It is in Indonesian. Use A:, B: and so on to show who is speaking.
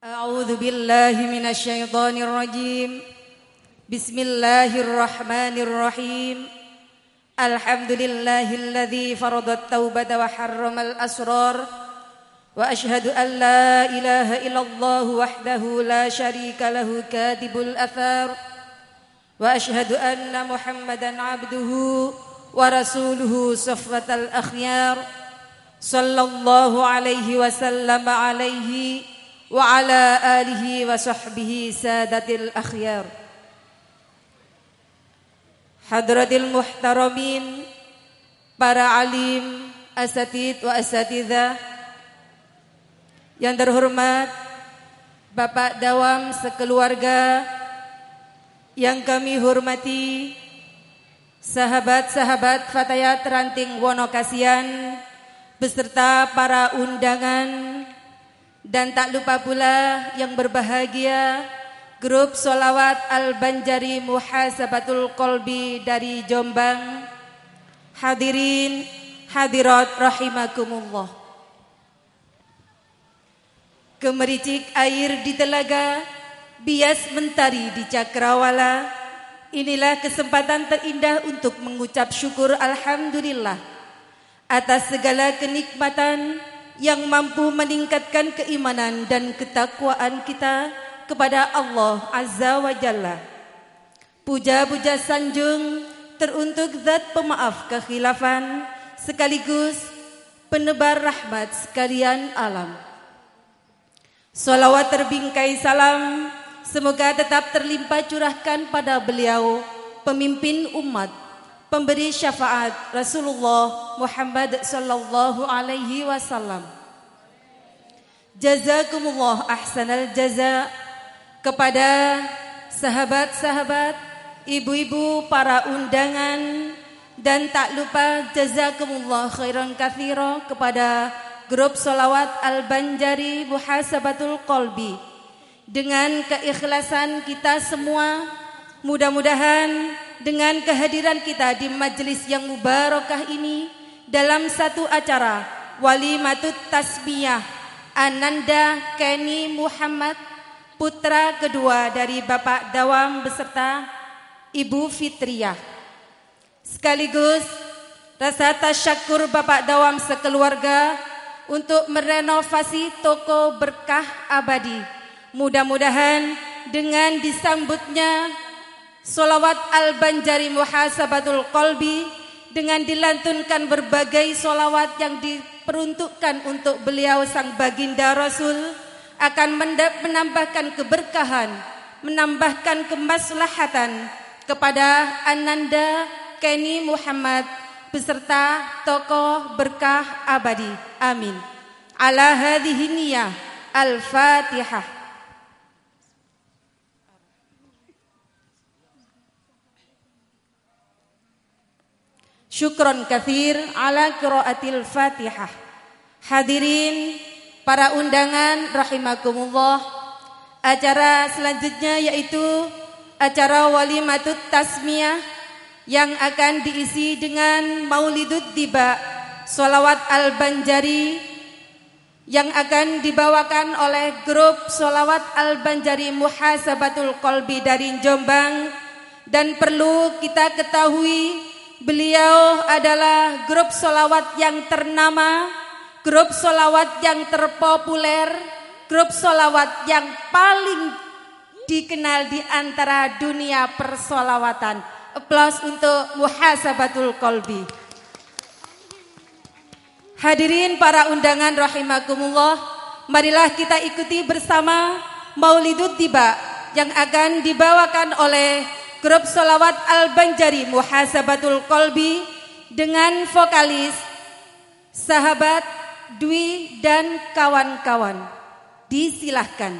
A: أعوذ بالله من الشيطان الرجيم. بسم الله الرحمن الرحيم. الحمد لله الذي فرض التوبة وحرم الأسرار. وأشهد أن لا إله إلا الله وحده لا شريك له كاتب الأثار. وأشهد أن محمدا عبده ورسوله صفوة الأخيار. صلى الله عليه وسلم عليه وعلى آله وصحبه سادة الأخيار حضرة المحترمين para alim, asatid wa asatidah yang terhormat Bapak Dawam sekeluarga yang kami hormati sahabat-sahabat Fatayat Ranting Wonokasian beserta para undangan dan tak lupa pula yang berbahagia grup solawat Al-Banjari Muhasabatul Kolbi dari Jombang. Hadirin hadirat rahimakumullah. Kemericik air di telaga bias mentari di cakrawala. Inilah kesempatan terindah untuk mengucap syukur Alhamdulillah atas segala kenikmatan yang mampu meningkatkan keimanan dan ketakwaan kita kepada Allah Azza wa Jalla. Puja-puja sanjung teruntuk zat pemaaf kekhilafan sekaligus penebar rahmat sekalian alam. Salawat terbingkai salam Semoga tetap terlimpah curahkan pada beliau pemimpin umat, pemberi syafaat Rasulullah Muhammad sallallahu alaihi wasallam. Jazakumullah ahsanal jaza kepada sahabat-sahabat, ibu-ibu para undangan dan tak lupa jazakumullah khairan katsira kepada grup solawat Al-Banjari Muhasabatul Qalbi dengan keikhlasan kita semua mudah-mudahan dengan kehadiran kita di majelis yang mubarakah ini dalam satu acara Walimatut Tasbiyah Ananda Kenny Muhammad putra kedua dari Bapak Dawam beserta Ibu Fitriah. Sekaligus rasa tasyakur Bapak Dawam sekeluarga untuk merenovasi toko berkah abadi. Mudah-mudahan dengan disambutnya solawat al-banjari muhasabatul qalbi dengan dilantunkan berbagai solawat yang diperuntukkan untuk beliau sang baginda Rasul akan menambahkan keberkahan, menambahkan kemaslahatan kepada Ananda Kenny Muhammad beserta tokoh berkah abadi. Amin. Ala hadhihi niyah. Al-Fatihah. Syukron kathir ala qiraatil Fatihah. Hadirin para undangan rahimakumullah. Acara selanjutnya yaitu acara walimatut tasmiyah yang akan diisi dengan maulidud tiba solawat al-banjari yang akan dibawakan oleh grup solawat al-banjari muhasabatul kolbi dari Jombang dan perlu kita ketahui Beliau adalah grup solawat yang ternama, grup solawat yang terpopuler, grup solawat yang paling dikenal di antara dunia persolawatan. Aplaus untuk muhasabatul kolbi. Hadirin para undangan rahimakumullah, marilah kita ikuti bersama Maulidut Tiba yang akan dibawakan oleh grup solawat Al-Banjari Muhasabatul Kolbi dengan vokalis sahabat Dwi dan kawan-kawan. Disilahkan.